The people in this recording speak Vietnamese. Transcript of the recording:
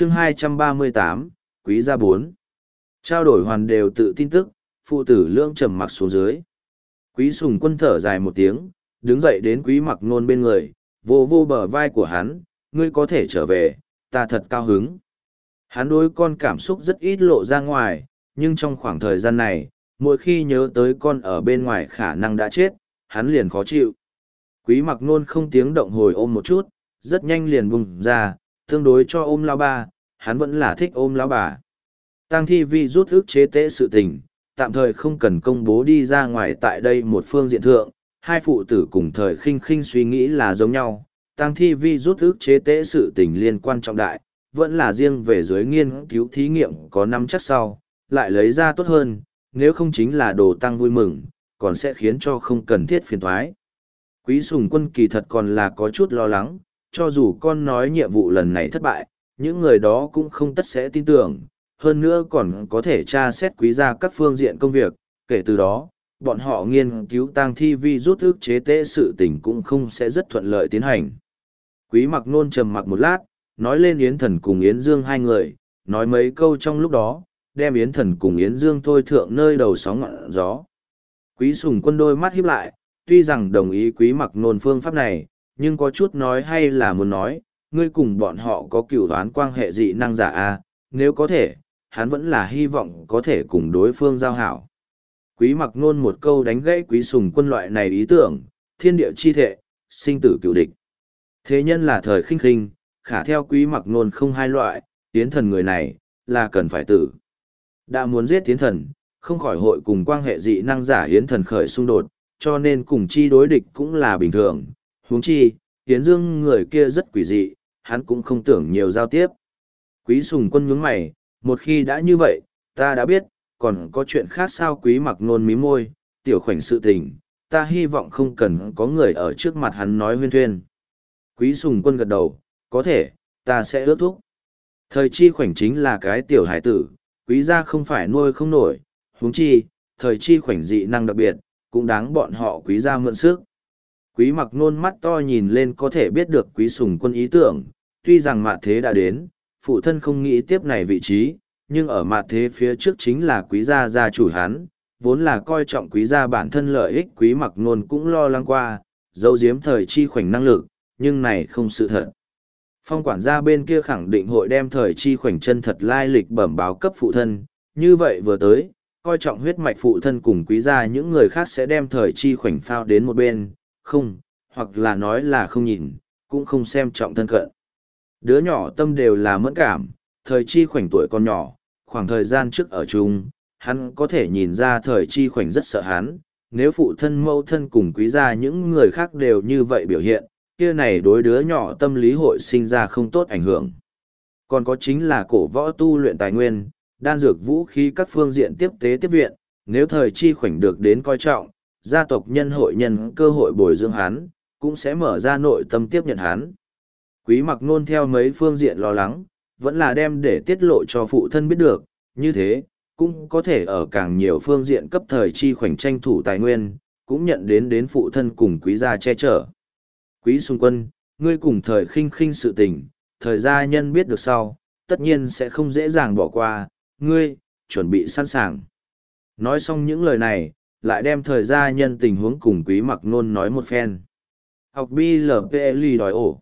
chương 238, Quý gia 4. Trao đổi hoàn đều tự tin tức, phụ tử lương trầm mặc xuống dưới. Quý sùng quân thở dài một tiếng, đứng dậy đến quý mặc nôn bên người, vô vô bờ vai của hắn, ngươi có thể trở về, ta thật cao hứng. Hắn đối con cảm xúc rất ít lộ ra ngoài, nhưng trong khoảng thời gian này, mỗi khi nhớ tới con ở bên ngoài khả năng đã chết, hắn liền khó chịu. Quý mặc nôn không tiếng động hồi ôm một chút, rất nhanh liền bùng ra, tương đối cho ôm lao ba, hắn vẫn là thích ôm lao bà. Tăng thi vi rút ức chế tế sự tình, tạm thời không cần công bố đi ra ngoài tại đây một phương diện thượng, hai phụ tử cùng thời khinh khinh suy nghĩ là giống nhau. Tăng thi vi rút ức chế tế sự tình liên quan trọng đại, vẫn là riêng về dưới nghiên cứu thí nghiệm có năm chắc sau, lại lấy ra tốt hơn, nếu không chính là đồ tăng vui mừng, còn sẽ khiến cho không cần thiết phiền thoái. Quý sùng quân kỳ thật còn là có chút lo lắng, cho dù con nói nhiệm vụ lần này thất bại, những người đó cũng không tất sẽ tin tưởng, hơn nữa còn có thể tra xét quý gia các phương diện công việc, kể từ đó, bọn họ nghiên cứu tăng thi vi rút ước chế tế sự tình cũng không sẽ rất thuận lợi tiến hành. Quý mặc nôn trầm mặc một lát, nói lên Yến Thần cùng Yến Dương hai người, nói mấy câu trong lúc đó, đem Yến Thần cùng Yến Dương thôi thượng nơi đầu sóng ngọn gió. Quý sùng quân đôi mắt híp lại, tuy rằng đồng ý quý mặc nôn phương pháp này, nhưng có chút nói hay là muốn nói, ngươi cùng bọn họ có cựu đoán quan hệ dị năng giả a à, nếu có thể, hắn vẫn là hy vọng có thể cùng đối phương giao hảo. Quý mặc nôn một câu đánh gãy quý sùng quân loại này ý tưởng, thiên địa chi thệ, sinh tử cựu địch. Thế nhân là thời khinh khinh, khả theo quý mặc nôn không hai loại, tiến thần người này, là cần phải tử. Đã muốn giết tiến thần, không khỏi hội cùng quan hệ dị năng giả hiến thần khởi xung đột, cho nên cùng chi đối địch cũng là bình thường huống chi, hiến dương người kia rất quỷ dị, hắn cũng không tưởng nhiều giao tiếp. Quý sùng quân nhướng mày, một khi đã như vậy, ta đã biết, còn có chuyện khác sao quý mặc nôn mí môi, tiểu khoảnh sự tình, ta hy vọng không cần có người ở trước mặt hắn nói huyên thuyên. Quý sùng quân gật đầu, có thể, ta sẽ ước thúc. Thời chi khoảnh chính là cái tiểu hải tử, quý gia không phải nuôi không nổi, huống chi, thời chi khoảnh dị năng đặc biệt, cũng đáng bọn họ quý gia mượn sức. Quý mặc nôn mắt to nhìn lên có thể biết được quý sùng quân ý tưởng, tuy rằng mạ thế đã đến, phụ thân không nghĩ tiếp này vị trí, nhưng ở mạ thế phía trước chính là quý gia gia chủ hắn, vốn là coi trọng quý gia bản thân lợi ích quý mặc nôn cũng lo lắng qua, dấu diếm thời chi khoảnh năng lực, nhưng này không sự thật. Phong quản gia bên kia khẳng định hội đem thời chi khoảnh chân thật lai lịch bẩm báo cấp phụ thân, như vậy vừa tới, coi trọng huyết mạch phụ thân cùng quý gia những người khác sẽ đem thời chi khoảnh phao đến một bên, không, hoặc là nói là không nhìn, cũng không xem trọng thân cận. Đứa nhỏ tâm đều là mẫn cảm, thời chi khoảnh tuổi còn nhỏ, khoảng thời gian trước ở chung, hắn có thể nhìn ra thời chi khoảnh rất sợ hắn, nếu phụ thân mẫu thân cùng quý gia những người khác đều như vậy biểu hiện, kia này đối đứa nhỏ tâm lý hội sinh ra không tốt ảnh hưởng. Còn có chính là cổ võ tu luyện tài nguyên, đan dược vũ khí các phương diện tiếp tế tiếp viện, nếu thời chi khoảnh được đến coi trọng, gia tộc nhân hội nhân cơ hội bồi dưỡng hắn, cũng sẽ mở ra nội tâm tiếp nhận hắn. Quý mặc nôn theo mấy phương diện lo lắng, vẫn là đem để tiết lộ cho phụ thân biết được, như thế, cũng có thể ở càng nhiều phương diện cấp thời chi khoảnh tranh thủ tài nguyên, cũng nhận đến đến phụ thân cùng quý gia che chở. Quý xung quân, ngươi cùng thời khinh khinh sự tình, thời gia nhân biết được sau, tất nhiên sẽ không dễ dàng bỏ qua, ngươi, chuẩn bị sẵn sàng. Nói xong những lời này, lại đem thời gia nhân tình huống cùng quý mặc nôn nói một phen. Học BLPL đòi ổ.